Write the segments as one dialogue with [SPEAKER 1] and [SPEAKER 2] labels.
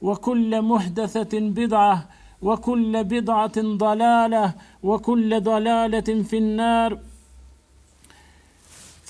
[SPEAKER 1] Wa kulle muhdathatin bid'ah Wa kulle bid'atin dalaletun Wa kulle dalaletin fin nar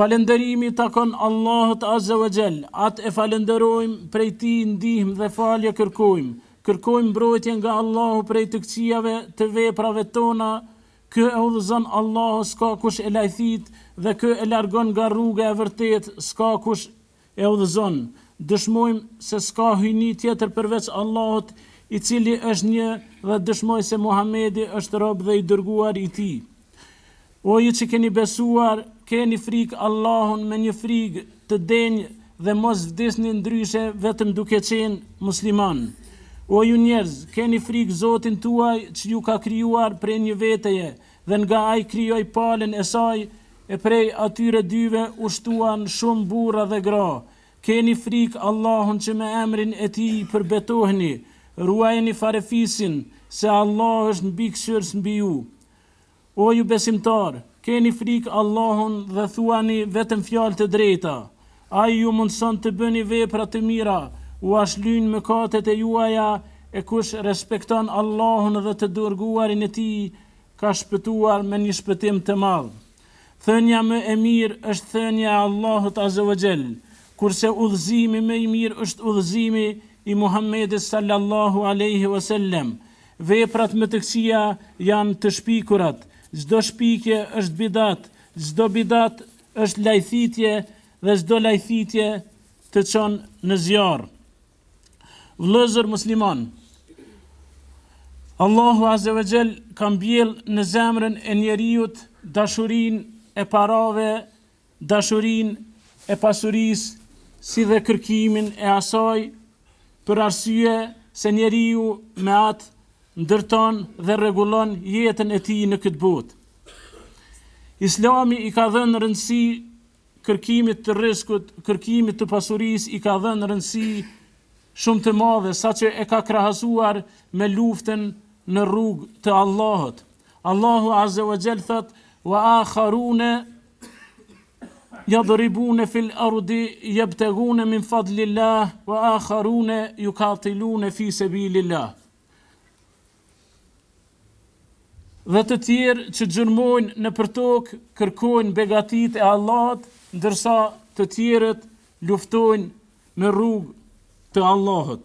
[SPEAKER 1] Falënderimi i takon Allahut Azze wa Xhell, Atë e falënderojmë, prej Tij ndihmë dhe falje kërkojmë. Kërkojmë mbrojtje nga Allahu prej të këqijave të veprave tona, Kë e udhëzon Allahu s'ka kush e lajthit, dhe kë e largon nga rruga e vërtetë s'ka kush e udhëzon, dëshmojmë se s'ka hyjni tjetër përveç Allahut, i Cili është një dhe dëshmoj se Muhamedi është rob dhe i dërguar i Tij. O ju që keni besuar, keni frigë Allahun me një frigë të denjë dhe mos vdisni ndryshe vetëm duke qenë muslimanë. O ju njerëz, keni frigë Zotin tuaj që ju ka krijuar prej një veteje Dhe nga ai krijoi palën e saj, e prej atyre dyve u shtuan shumë burra dhe gra. Keni frikë Allahun që me emrin e Tij përbetoheni, ruajni farefisin, se Allah është Mbikëqyrës mbi ju. O ju besimtarë, keni frikë Allahun dhe thuani vetëm fjalë të drejta. Ai ju mundëson të bëni vepra të mira, ua shlyen mëkatet e juaja, e kush respekton Allahun dhe të Dërguarin e Tij, ka shpëtuar me një shpëtim të madh. Thënia më e mirë është thënia e Allahut azze wa xhel, kurse udhëzimi më i mirë është udhëzimi i Muhammedit sallallahu alejhi wa sellem. Veprat më të këqija janë të shpikurat. Çdo shpikje është bidat, çdo bidat Është lajthitje dhe çdo lajthitje të çon në zjarr. Vëllezër musliman, Allahu Azze ve Xhel ka mbjell në zemrën e njeriut dashurinë e parave, dashurinë e pasurisë, si dhe kërkimin e asaj, për arsye se njeriu me atë ndërton dhe rregullon jetën e tij në këtë botë. Islami i ka dhënë rëndësi kërkimit të rrizkut, kërkimit të pasurisë i ka dhënë rëndësi shumë të madhe, saqë e ka krahasuar me luftën në rrugë të Allahut. Allahu Azze wa Xhel thotë: "Wa akharune Yadribune fil ardi yebtegune min fadlillah wa akharune yukatilune fi sebilillah Dhe të tjerë që gjurmojnë nëpër tokë kërkojnë begatitë e Allahut, ndërsa të tjerët luftojnë në rrugë të Allahut.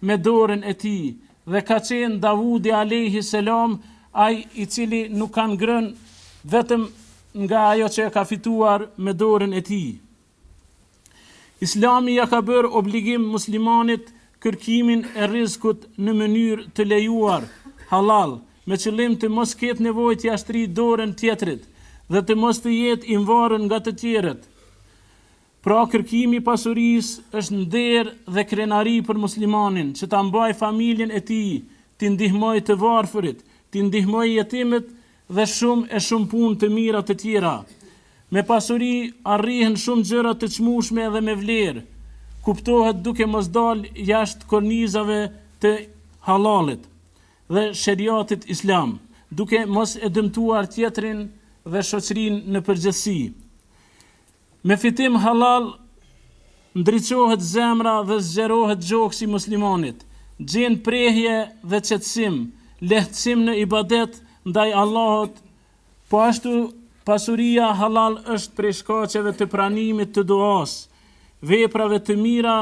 [SPEAKER 1] me dorën e tij, dhe ka qenë Davudi alejhi selam ai i cili nuk ka ngrënë vetëm nga ajo që e ka fituar me dorën e tij. Islami ia ka bërë obligim muslimanit kërkimin e rrizkut në mënyrë të lejuar, halal, me qëllim të mos ketë nevojë t'ia shtrijë dorën tjetrit dhe të mos të jetë i mvarun nga të tjerët. Pra kërkimi i pasurisë është nder dhe krenari për muslimanin, që ta mbajë familjen e tij, t'i ndihmojë të varfërit, t'i ndihmojë jetimët dhe shumë e shumë punë të mira të tjera. Me pasuri arrihen shumë gjëra të çmueshme dhe me vlerë, kuptohet duke mos dalë jashtë kornizave të halalit dhe sheriatit islam, duke mos e dëmtuar tjetrin dhe shoqërinë në përgjithësi. Me fitim hallall ndriçohet zemra dhe zgjerohet gjoksi i muslimanit, gjen prehje dhe qetësim, lehtësim në ibadet ndaj Allahut, po ashtu pasuria hallall është prej shkaqeve të pranimit të duasë, veprave të mira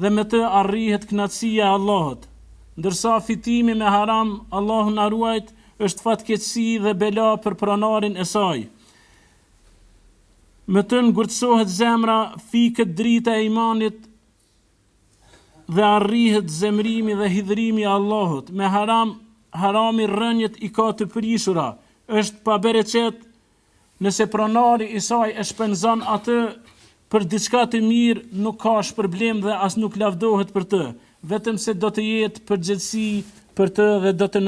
[SPEAKER 1] dhe me të arrihet kënaqësia e Allahut, ndërsa fitimi me haram, Allahu na ruajt, është fatkeqësi dhe bela për pronarin e saj. Me të ngurtësohet zemra, fiket drita e imanit dhe arrihet zemërimi dhe hidhërimi i Allahut. Me haram, harami rrënjët i ka të prishura, është pa bereqet nëse pronari i saj e shpenzon atë Për diçka të mirë nuk ka as shpërblim dhe as nuk lavdohet për të, vetëm se do të jetë përgjegjës për të dhe do të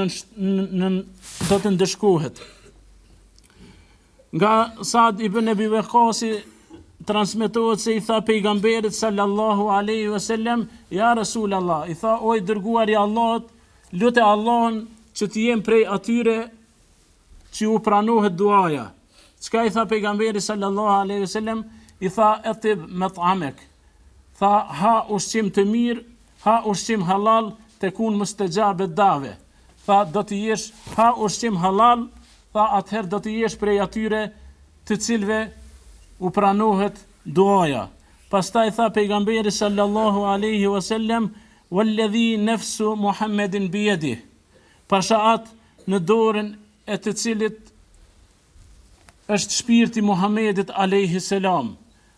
[SPEAKER 1] do të ndëshkohet. Nga Sa'd ibn Abi Waqqasi transmetohet se i tha pejgamberit sallallahu alaihi wasallam, "Ya Rasul Allah", i tha o i dërguari i Allahut, lute Allahun që të jem prej atyre Që u pranohet duaja. Çka i tha Pejgamberi sallallahu alejhi ve selem, i tha, Etib met'amek. Tha, Ha ushqim të mirë, ha ushqim hallal, tekun mustexhabed-dave. Tha, Do të jesh, ha ushqim hallal, tha, atëherë do të jesh prej atyre të cilëve u pranohet duaja. Pastaj tha Pejgamberi sallallahu alejhi ve selem, Walladhi nafsu Muhammedin biyadih. Pasha atë në dorën e të cilit është shpirti i Muhamedit alejhi selam,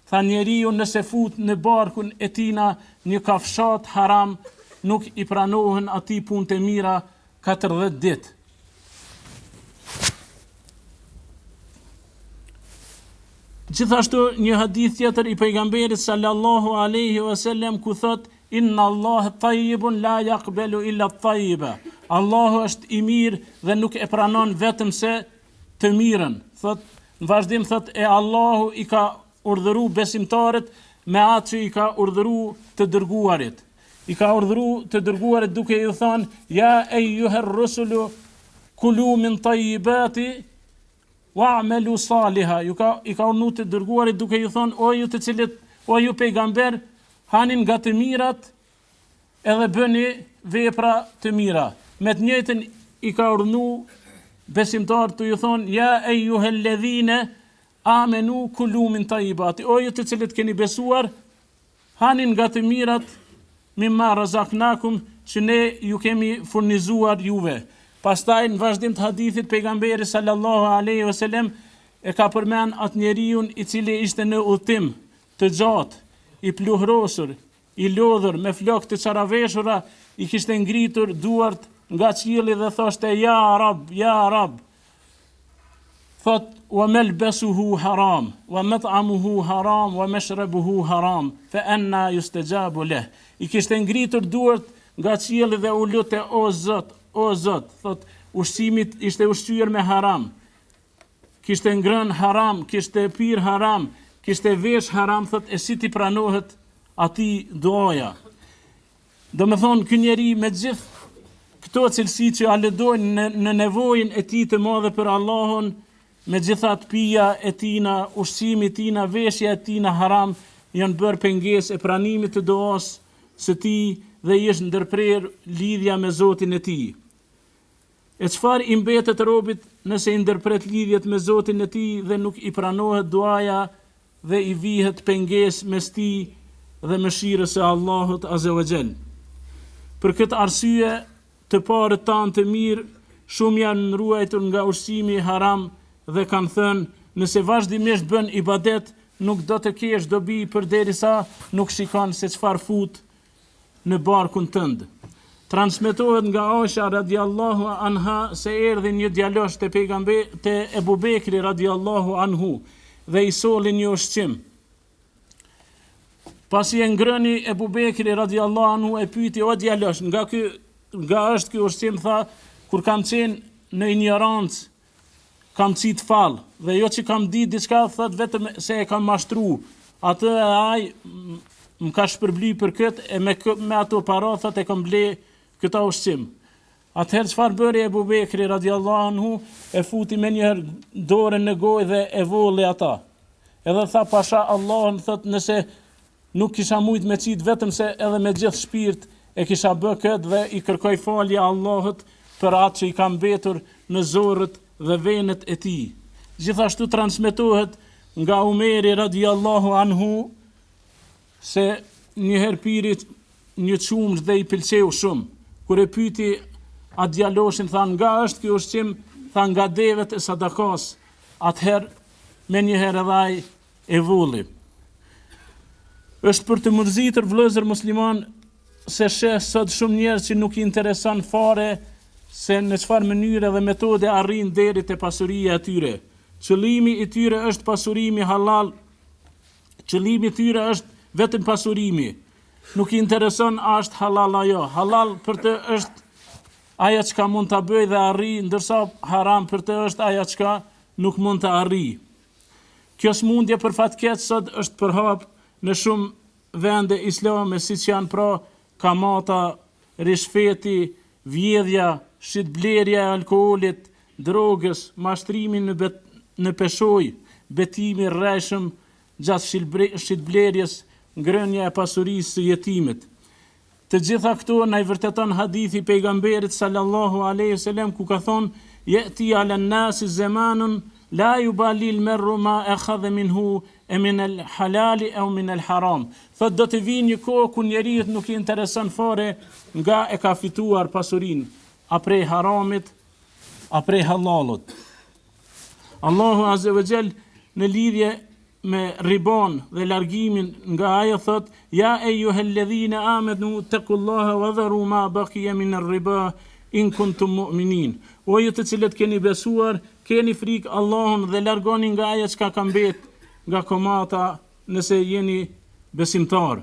[SPEAKER 1] tha njeriu nëse fut në barkun e tina një kafshatë haram nuk i pranohen atij punët e mira katërdhjetë ditë. Gjithashtu një hadith tjetër i pejgamberit sallallahu alejhi wasallam ku thotë Inna Allahe tajjibun la jakbelu illa tajjibe, Allahu është i mirë dhe nuk e pranon vetëm se të mirën, thotë, në vazhdim thotë, e Allahu i ka urdhëru besimtarët me atë që i ka urdhëru të dërguarit, i ka urdhëru të dërguarit duke ju thanë, ja ejuher rusulu kulu min tajjibati, Wa'melu saliha, i ka, i ka urdhnu të dërguarit duke ju thonë o ju të cilët o ju pejgamber, hani nga të mirat edhe bëni vepra të mira. Me të njëjtën i ka urdhnu besimtarët tu ju thonë ja ejuhel ledhine amenu kulu min tajibati. O ju të cilët keni besuar, Hani nga të mirat mimma razaknakum që ne ju kemi furnizuar juve. Pastaj në vazhdim të hadithit pejgamberi sallallahu alejhi ve selem e ka përmend atë njeriun i cili ishte në udhëtim të gjatë, i pluhrosur, i lodhur me flokë të çaraveshura, i kishte ngritur duart nga qielli dhe thoshte, Ja Rabb, ja Rabb! Thot, wa melbesuhu haram, wa met'amuhu haram, wa meshrebuhu haram, fe enna justegjabu leh. I kishte ngritur duart nga qielli dhe u lute, O Zot, O Zot, thot, ushqimit ishte ushqyer me haram, kishte ngrënë haram, kishte pirë haram, kishte veshë haram, thot, e si t'i pranohet atij duaja. Domethënë ky njeri me gjithë këto cilësi që aludojnë në, në nevojën e tij të madhe për Allahun, megjithatë pija e tina, ushqimi i tina, veshja e tina haram, janë bërë pengesë e pranimit të duas së tij dhe i është ndërprerë lidhja me Zotin e tij. E çfarë i mbetet robit nëse i ndërpret lidhjet me Zotin e tij dhe nuk i pranohet duaja dhe i vihet pengesë mes tij dhe mëshirës së Allahut azze wa xhell? Për këtë arsye, të parët tanë të mirë shumë janë ruajtur nga ushqimi haram dhe kanë thënë, Nëse vazhdimisht bën ibadet, nuk do të kesh dobi përderisa nuk shikon se çfarë fut në barkun tënd. Transmetohet nga Aisha radijallahu anha se erdhi një djalosh te pejgambe, te Ebu Bekri radijallahu anhu dhe i solli një ushqim. Pasi e ngrëni, Ebu Bekri radijallahu anhu e pyeti o djalosh, nga ky nga është ky ushqim tha kur kam qenë në injorancë Kam qit fall dhe jo që kam dit diçka thot vetëm se e kam mashtru atë e ai më ka shpërbly për kët e me me ato para thot e kam ble këta ushqim Atëherë çfarë bëri Ebu Bekri radiallahu anhu e futi menjëherë dorën në gojë dhe e volli ata. Edhe tha pasha Allahun thot nëse Nuk kisha mujt me qit vetëm se edhe me gjith shpirt e kisha bë kët dhe i kërkoj falje Allahut për atë që i ka mbetur në zorrët dhe venët e tij. Gjithashtu transmetohet nga Omeri radijallahu anhu se një herë piri një qumësht dhe i pëlqeu shumë. Kur e pyeti atë djaloshin tha nga është ky ushqim tha nga devet e sadakas. Atëherë menjëherë edhe ai e volli. Është për të mërzitur vëllezër musliman se sheh sot shumë njerëz që nuk i intereson fare se në çfarë mënyre dhe metode arrin deri te pasuria e tyre. Qëllimi i tyre është pasurimi halal. Qëllimi i tyre është vetëm pasurimi. Nuk i intereson a është halal apo jo. Halal për të është ajo çka mund ta bëj dhe arri, ndërsa haram për të është ajo çka nuk mund të arri. Kjo sëmundje për fat keq sot është përhapë në shumë vende islame siç janë pra kamata, rishfeti, vjedhja, shitblerja e alkoolit, drogës, mashtrimi në peshojë, betimi rrejshëm gjatë shitblerjes, ngrënia e pasurisë së jetimit. Të gjitha këto na i vërteton hadithi i Pejgamberit sallallahu alejhi selem ku ka thonë, Je'ti alen nasi zemanun la jubalil mer'u ma ehadhe minhu e minel halali ew minel haram. Thotë do të vijë një kohë ku njeriut nuk i intereson fare nga e ka fituar pasurinë, a prej haramit a prej halallit. Allahu azze ve xhel në lidhje me ribanë dhe largimin nga ajo thot ja ejjuhelledhine amenut-tekullahe ve dheru ma bekije miner-riba in kuntum mu'minin o ju të cilët keni besuar keni frikë Allahun dhe largohuni nga ajo çka ka mbet nga kamata nëse jeni besimtarë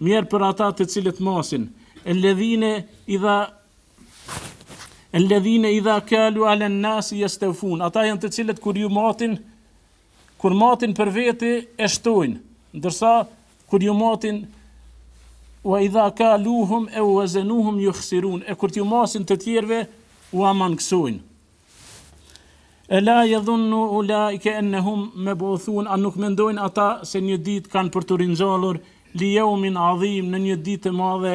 [SPEAKER 1] Mjerë për ata të cilët masin. Elledhine idha Elledhine idha kalu alen nasi jesteufun. Ata janë të cilët kur ju matin, kur matin për veti e shtojnë. Ndërsa, kur ju matin, wa idha kaluhum eu vezenuhum juhsirun, e kur t'ju masin të tjerve, ua mangësojnë. E la jedhunnu ulaike ennehum meb'uthun, a nuk mendojnë ata se një ditë kanë për t'u ringjallur, li jeumin adhim në një ditë të madhe,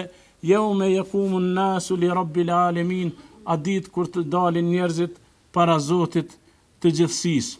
[SPEAKER 1] jeume jekumun nasu li rabbil alemin, atë ditë kur të dalin njerëzit para Zotit të gjithësisë.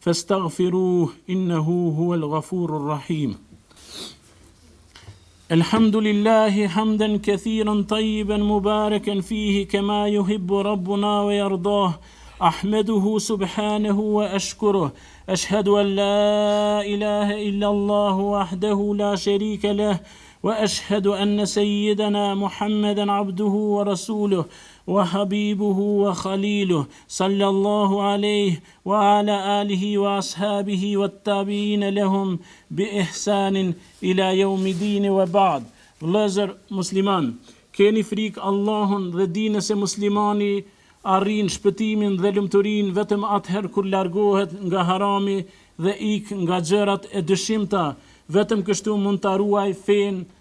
[SPEAKER 1] فاستغفروه انه هو الغفور الرحيم الحمد لله حمدا كثيرا طيبا مباركا فيه كما يحب ربنا ويرضاه احمده سبحانه واشكره اشهد ان لا اله الا الله وحده لا شريك له واشهد ان سيدنا محمدا عبده ورسوله وحبيبه وخليله صلى الله عليه Wa ala alihi wa as'habihi wat tabiina lahum bi ihsanin ila joumi dini wa ba'd Vëllezër musliman, keni frikë Allahun dhe dijeni se muslimani arrin shpëtimin dhe lumturinë vetëm atëherë kur largohet nga harami dhe ik nga gjërat e dyshimta, vetëm kështu mund ta ruajë fenë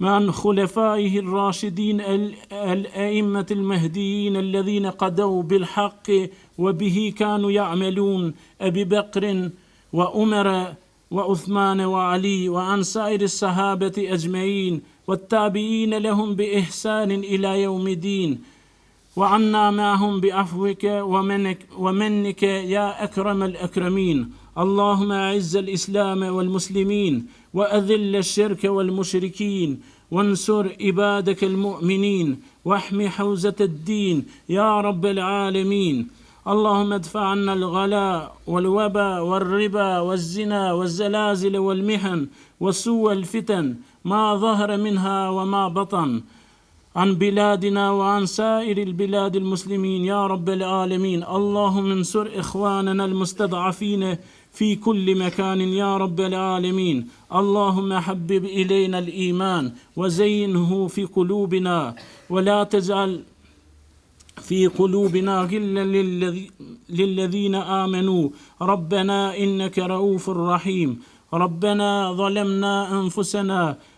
[SPEAKER 1] من خلفائه الراشدين الأئمة المهديين الذين قدوا بالحق وبه كانوا يعملون أبي بكر وأمر وعثمان وعلي وعن سائر الصحابة أجمعين والتابعين لهم بإحسان إلى يوم الدين وعنا معهم بعفوك ومنك, ومنك يا أكرم الأكرمين اللهم أعز الإسلام والمسلمين واذل الشرك والمشركين وانصر عبادك المؤمنين واحم حوزه الدين يا رب العالمين اللهم ادفع عنا الغلاء والوباء والربا والزنا والزلازل والمحن وسوء الفتن ما ظهر منها وما بطن عن بلادنا وعن سائر البلاد المسلمين يا رب العالمين اللهم انصر إخواننا المستضعفين في كل مكان يا رب العالمين اللهم حبب إلينا الإيمان وزينه في قلوبنا ولا تجعل في قلوبنا غلا للذي للذين آمنوا ربنا إنك رؤوف رحيم ربنا ظلمنا أنفسنا